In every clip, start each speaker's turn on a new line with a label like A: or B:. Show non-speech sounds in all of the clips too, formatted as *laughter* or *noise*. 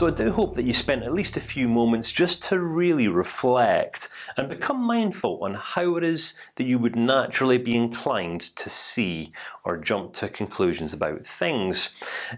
A: So I do hope that you spent at least a few moments just to really reflect and become mindful on how it is that you would naturally be inclined to see or jump to conclusions about things.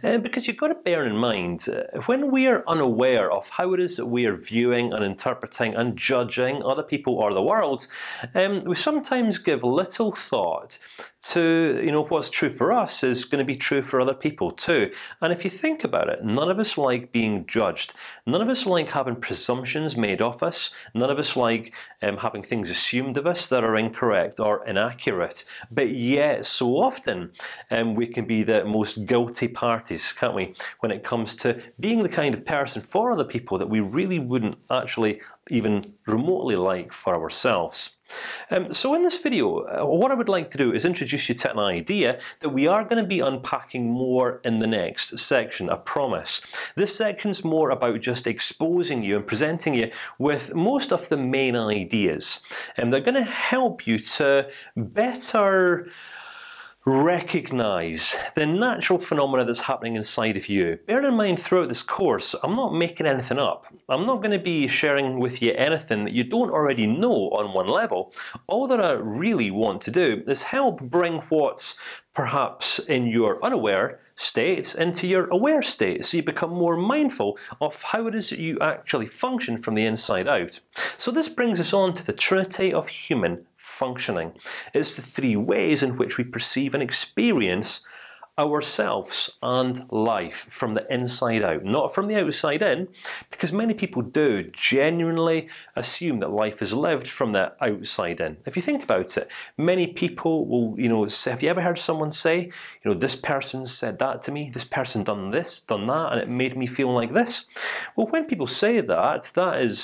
A: Uh, because you've got to bear in mind uh, when we are unaware of how it is that we are viewing and interpreting and judging other people or the world, um, we sometimes give little thought to you know what's true for us is going to be true for other people too. And if you think about it, none of us like being judged. None of us like having presumptions made of us. None of us like um, having things assumed of us that are incorrect or inaccurate. But yet, so often, um, we can be the most guilty parties, can't we? When it comes to being the kind of person for other people that we really wouldn't actually even remotely like for ourselves. Um, so in this video, uh, what I would like to do is introduce you to an idea that we are going to be unpacking more in the next section. I promise. This section's more about just exposing you and presenting you with most of the main ideas, and they're going to help you to better recognize the natural phenomena that's happening inside of you. Bear in mind, throughout this course, I'm not making anything up. I'm not going to be sharing with you anything that you don't already know on one level. All that I really want to do is help bring what's perhaps in your unaware state into your aware state, so you become more mindful of how it is that you actually function from the inside out. So this brings us on to the trinity of human functioning. It's the three ways in which we perceive and experience ourselves and life from the inside out, not from the outside in, because many people do genuinely assume that life is lived from the outside in. If you think about it, many people will, you know, say, have you ever heard someone say, you know, this person said that to me, this person done this, done that, and it made me feel like this? Well, when people say that, that is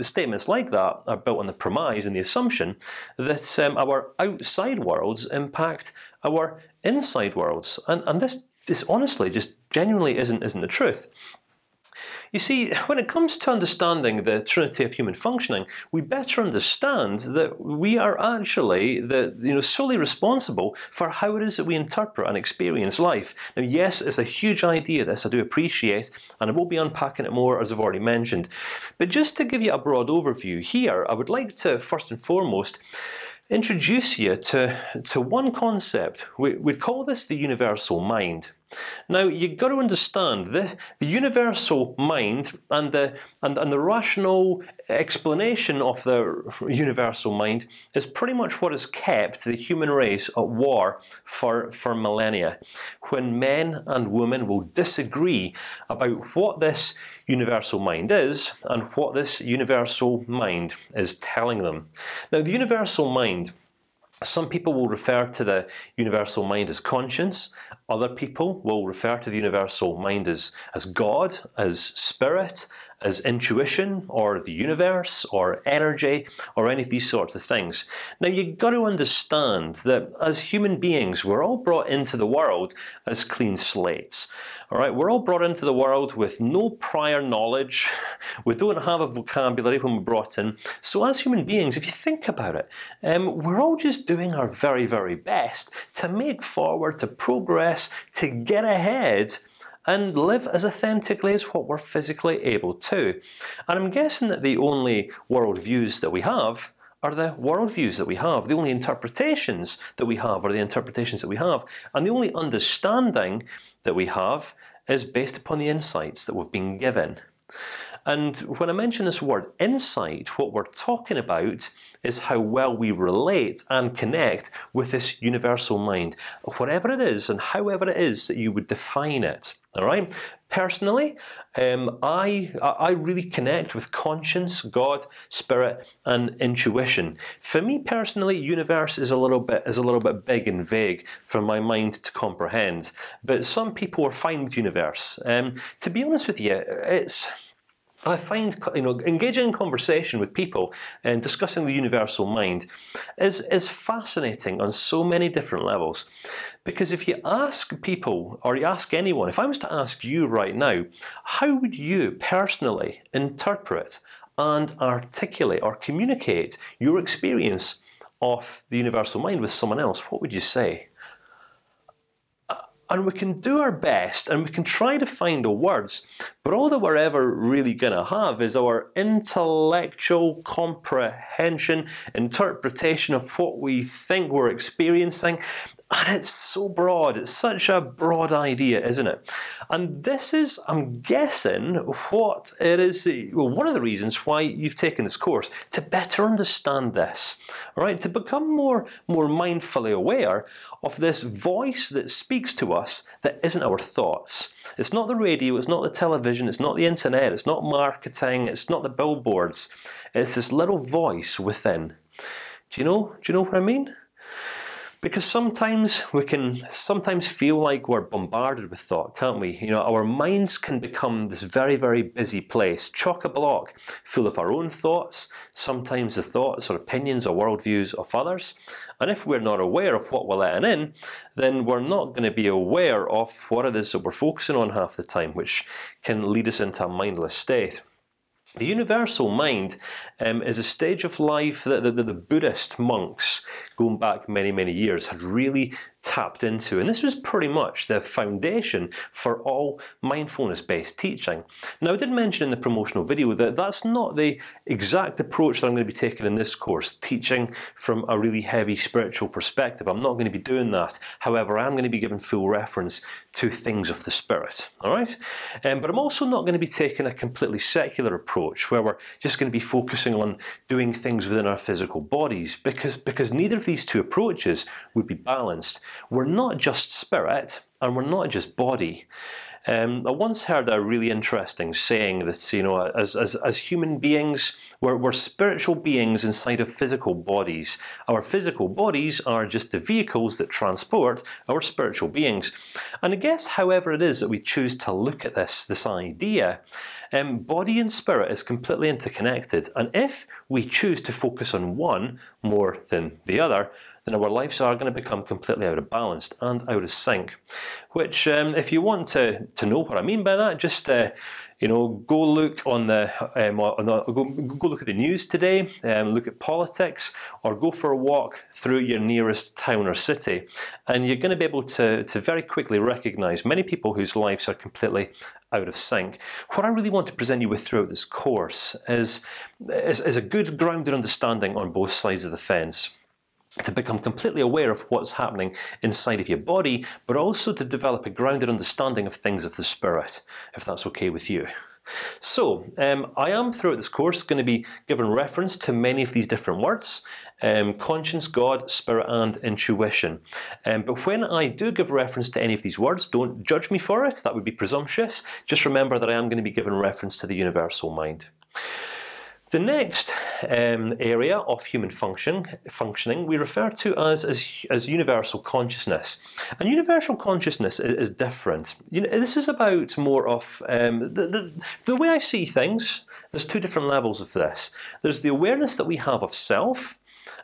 A: statements like that are built on the premise and the assumption that um, our outside worlds impact our inside worlds, and and this this honestly just genuinely isn't isn't the truth. You see, when it comes to understanding the trinity of human functioning, we better understand that we are actually the you know solely responsible for how it is that we interpret and experience life. Now, yes, it's a huge idea. This I do appreciate, and I will be unpacking it more as I've already mentioned. But just to give you a broad overview here, I would like to first and foremost introduce you to to one concept. We, we'd call this the universal mind. Now you've got to understand the the universal mind and the and, and the rational explanation of the universal mind is pretty much what has kept the human race at war for for millennia. When men and women will disagree about what this universal mind is and what this universal mind is telling them. Now, the universal mind some people will refer to the universal mind as conscience. Other people will refer to the universal mind as as God, as spirit, as intuition, or the universe, or energy, or any of these sorts of things. Now you've got to understand that as human beings, we're all brought into the world as clean slates. All right, we're all brought into the world with no prior knowledge. *laughs* We don't have a vocabulary when we're brought in. So as human beings, if you think about it, um, we're all just doing our very, very best to make forward, to progress, to get ahead and live as authentically as what we're physically able to. And I'm guessing that the only worldviews that we have are the worldviews that we have. The only interpretations that we have are the interpretations that we have, and the only understanding that we have is based upon the insights that we've been given. And when I mention this word insight, what we're talking about is how well we relate and connect with this universal mind, whatever it is and however it is that you would define it. All right. Personally, um, I I really connect with conscience, God, spirit, and intuition. For me personally, universe is a little bit is a little bit big and vague for my mind to comprehend. But some people are fine with universe. Um, to be honest with you, it's I find you know engaging in conversation with people and discussing the universal mind is is fascinating on so many different levels. Because if you ask people or you ask anyone, if I was to ask you right now, how would you personally interpret and articulate or communicate your experience of the universal mind with someone else? What would you say? Uh, and we can do our best, and we can try to find the words, but all that we're ever really going to have is our intellectual comprehension, interpretation of what we think we're experiencing, and it's so broad. It's such a broad idea, isn't it? And this is, I'm guessing, what it is. Well, one of the reasons why you've taken this course to better understand this, right? To become more, more mindfully aware of this voice that speaks to us that isn't our thoughts. It's not the radio. It's not the television. It's not the internet. It's not marketing. It's not the billboards. It's this little voice within. Do you know? Do you know what I mean? Because sometimes we can sometimes feel like we're bombarded with thought, can't we? You know, our minds can become this very, very busy place, chock a block, full of our own thoughts. Sometimes the thoughts or opinions or worldviews of others. And if we're not aware of what we're letting in, then we're not going to be aware of what it is that we're focusing on half the time, which can lead us into a mindless state. The universal mind um, is a stage of life that the, the, Buddhist monks, going back many many years, had really tapped into, and this was pretty much the foundation for all mindfulness-based teaching. Now, I did mention in the promotional video that that's not the exact approach that I'm going to be taking in this course, teaching from a really heavy spiritual perspective. I'm not going to be doing that. However, I'm going to be giving full reference to things of the spirit. All right, um, but I'm also not going to be taking a completely secular approach where we're just going to be focusing on doing things within our physical bodies, because because neither of these two approaches would be balanced we're not just spirit and we're not just body. Um, I once heard a really interesting saying that you know, as as as human beings, we're, we're spiritual beings inside of physical bodies. Our physical bodies are just the vehicles that transport our spiritual beings. And I guess, however it is that we choose to look at this this idea, um, body and spirit is completely interconnected. And if we choose to focus on one more than the other, then our lives are going to become completely out of balance and out of sync. Which, um, if you want to to know what I mean by that, just uh, you know, go look on the, um, on the go, go look at the news today, um, look at politics, or go for a walk through your nearest town or city, and you're going to be able to to very quickly recognise many people whose lives are completely out of sync. What I really want to present you with throughout this course is is, is a good grounded understanding on both sides of the fence to become completely aware of what's happening inside of your body, but also to develop a grounded understanding of things of the spirit, if that's okay with you. So, um, I am throughout this course going to be given reference to many of these different words: um, conscience, God, spirit, and intuition. Um, but when I do give reference to any of these words, don't judge me for it. That would be presumptuous. Just remember that I am going to be given reference to the universal mind. The next um, area of human function functioning we refer to as, as as universal consciousness, and universal consciousness is, is different. You know, this is about more of um, the, the the way I see things. There's two different levels of this. There's the awareness that we have of self,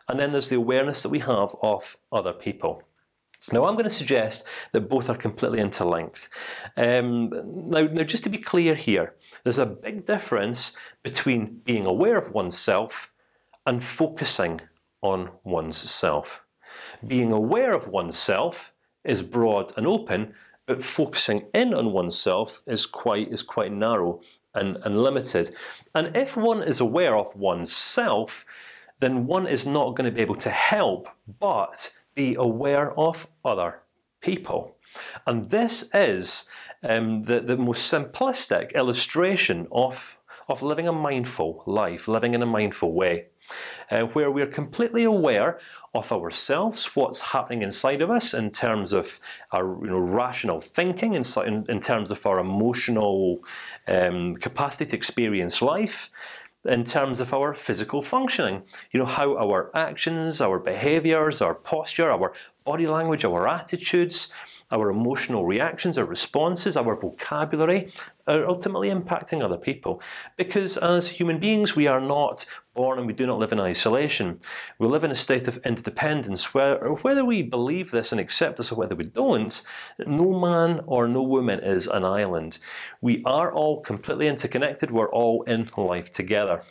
A: and then there's the awareness that we have of other people. Now I'm going to suggest that both are completely interlinked. Um, now, now, just to be clear here, there's a big difference between being aware of oneself and focusing on one's self. Being aware of oneself is broad and open, but focusing in on oneself is quite is quite narrow and, and limited. And if one is aware of oneself, then one is not going to be able to help but be aware of other people, and this is um, the the most simplistic illustration of of living a mindful life, living in a mindful way, uh, where we're completely aware of ourselves, what's happening inside of us in terms of our you know, rational thinking, in, in, in terms of our emotional um, capacity to experience life, in terms of our physical functioning. You know how our actions, our behaviors, our posture, our body language, our attitudes, our emotional reactions, our responses, our vocabulary are ultimately impacting other people. Because as human beings, we are not born and we do not live in isolation. We live in a state of interdependence, where whether we believe this and accept this or whether we don't, no man or no woman is an island. We are all completely interconnected. We're all in life together.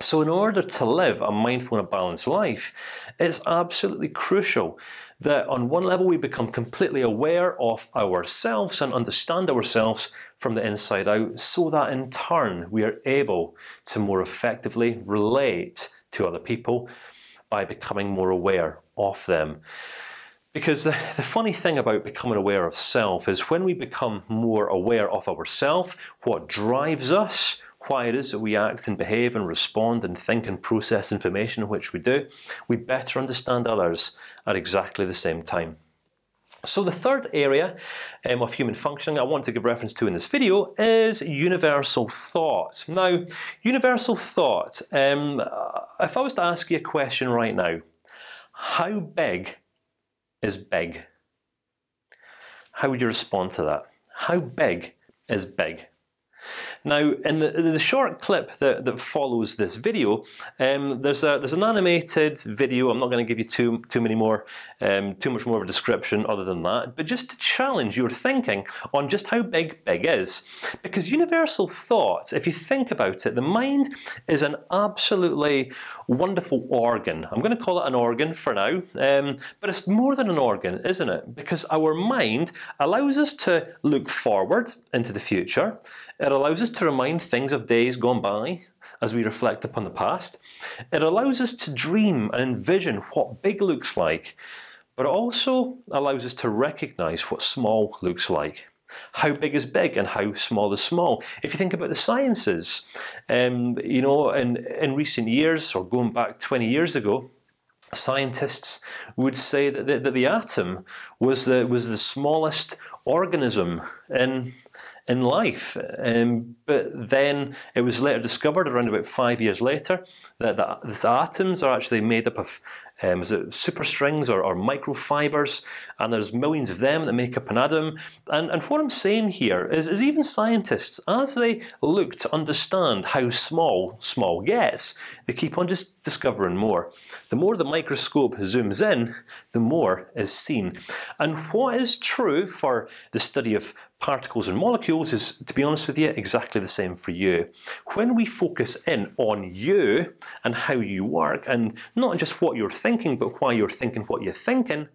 A: So, in order to live a mindful and a balanced life, it's absolutely crucial that on one level we become completely aware of ourselves and understand ourselves from the inside out, so that in turn we are able to more effectively relate to other people by becoming more aware of them. Because the, the funny thing about becoming aware of self is when we become more aware of ourself, what drives us, why it is that we act and behave and respond and think and process information which we do, we better understand others at exactly the same time. So the third area um, of human functioning I want to give reference to in this video is universal thought. Now, universal thought. Um, if I was to ask you a question right now, how big is big? How would you respond to that? How big is big? Now, in the, the short clip that, that follows this video, um, there's a there's an animated video. I'm not going to give you too too many more um, too much more of a description other than that, but just to challenge your thinking on just how big big is, because universal thought, if you think about it, the mind is an absolutely wonderful organ. I'm going to call it an organ for now, um, but it's more than an organ, isn't it? Because our mind allows us to look forward into the future. It allows us to remind things of days gone by as we reflect upon the past. It allows us to dream and envision what big looks like, but it also allows us to recognize what small looks like. How big is big and how small is small? If you think about the sciences, um, you know, in in recent years or going back 20 years ago, scientists would say that the, that the atom was the was the smallest organism in in life. Um, but then it was later discovered, around about five years later, that the, the atoms are actually made up of um, is it superstrings or, or microfibers, and there's millions of them that make up an atom. And and what I'm saying here is, is even scientists, as they look to understand how small small gets, they keep on just discovering more. The more the microscope zooms in, the more is seen. And what is true for the study of particles and molecules is, to be honest with you, exactly the same for you. When we focus in on you and how you work, and not just what you're thinking, but why you're thinking what you're thinking,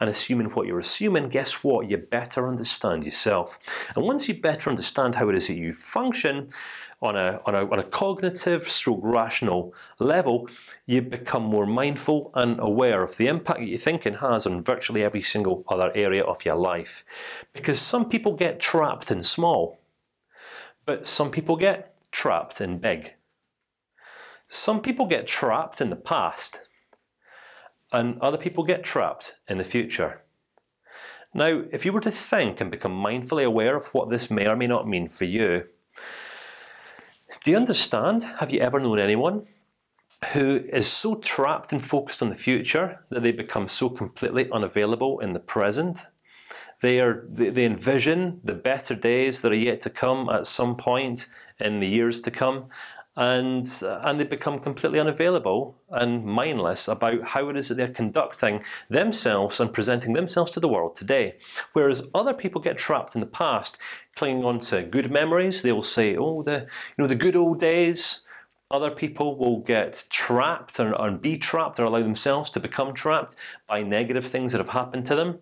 A: and assuming what you're assuming, guess what? You better understand yourself. And once you better understand how it is that you function, on a on a on a cognitive, stroke rational level, you become more mindful and aware of the impact that your thinking has on virtually every single other area of your life. Because some people get trapped in small, but some people get trapped in big. Some people get trapped in the past, and other people get trapped in the future. Now, if you were to think and become mindfully aware of what this may or may not mean for you, do you understand? Have you ever known anyone who is so trapped and focused on the future that they become so completely unavailable in the present? They are they, they envision the better days that are yet to come at some point in the years to come, and and they become completely unavailable and mindless about how it is that they're conducting themselves and presenting themselves to the world today. Whereas other people get trapped in the past, clinging on to good memories. They will say, "Oh, the you know the good old days." Other people will get trapped and, and be trapped or allow themselves to become trapped by negative things that have happened to them,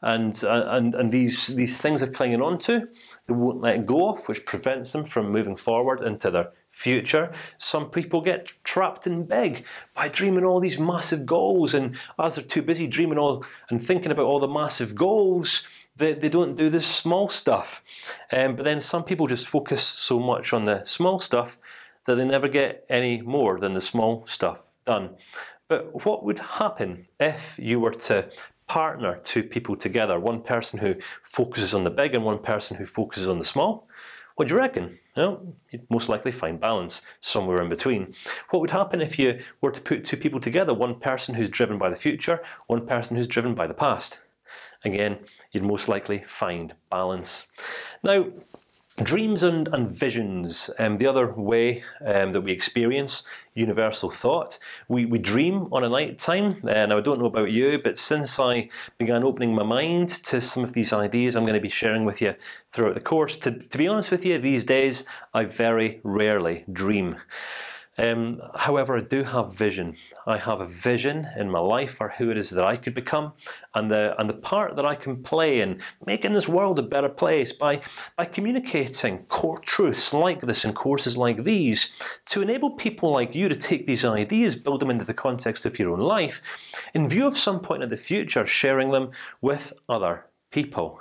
A: and uh, and and these these things are clinging on to. They won't let go of, which prevents them from moving forward into their future. Some people get trapped in big by dreaming all these massive goals, and as they're too busy dreaming all and thinking about all the massive goals, they they don't do the small stuff. Um, but then some people just focus so much on the small stuff that they never get any more than the small stuff done. But what would happen if you were to partner two people together? One person who focuses on the big and one person who focuses on the small. What do you reckon? Well, you'd most likely find balance somewhere in between. What would happen if you were to put two people together? One person who's driven by the future, one person who's driven by the past. Again, you'd most likely find balance. Now, Dreams and, and visions. Um, the other way um, that we experience universal thought, we we dream on a night time. And I don't know about you, but since I began opening my mind to some of these ideas, I'm going to be sharing with you throughout the course. To to be honest with you, these days I very rarely dream. Um, however, I do have vision. I have a vision in my life for who it is that I could become, and the and the part that I can play in making this world a better place by by communicating core truths like this in courses like these to enable people like you to take these ideas, build them into the context of your own life, in view of some point in the future, sharing them with other people.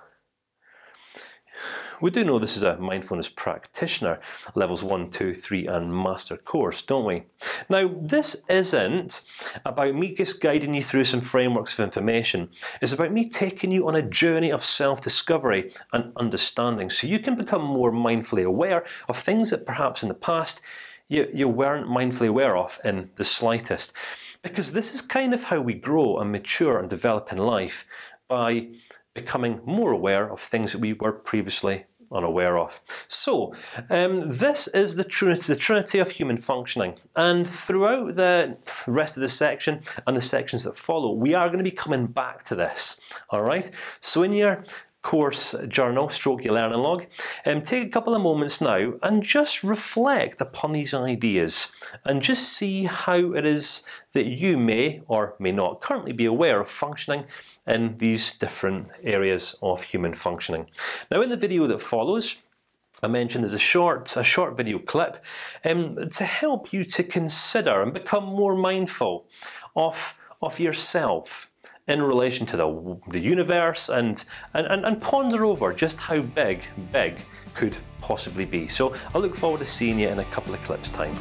A: We do know this is a mindfulness practitioner levels one, two, three, and master course, don't we? Now, this isn't about me just guiding you through some frameworks of information. It's about me taking you on a journey of self-discovery and understanding, so you can become more mindfully aware of things that perhaps in the past you you weren't mindfully aware of in the slightest. Because this is kind of how we grow and mature and develop in life by becoming more aware of things that we were previously unaware of. So um, this is the the trinity of human functioning, and throughout the rest of the section and the sections that follow, we are going to be coming back to this. All right. So in your course journal, stroke your learning log, um, take a couple of moments now and just reflect upon these ideas, and just see how it is that you may or may not currently be aware of functioning in these different areas of human functioning. Now, in the video that follows. I mentioned there's a short, a short video clip um, to help you to consider and become more mindful of of yourself in relation to the the universe and and and, and ponder over just how big big could possibly be. So I look forward to seeing you in a couple of clips time.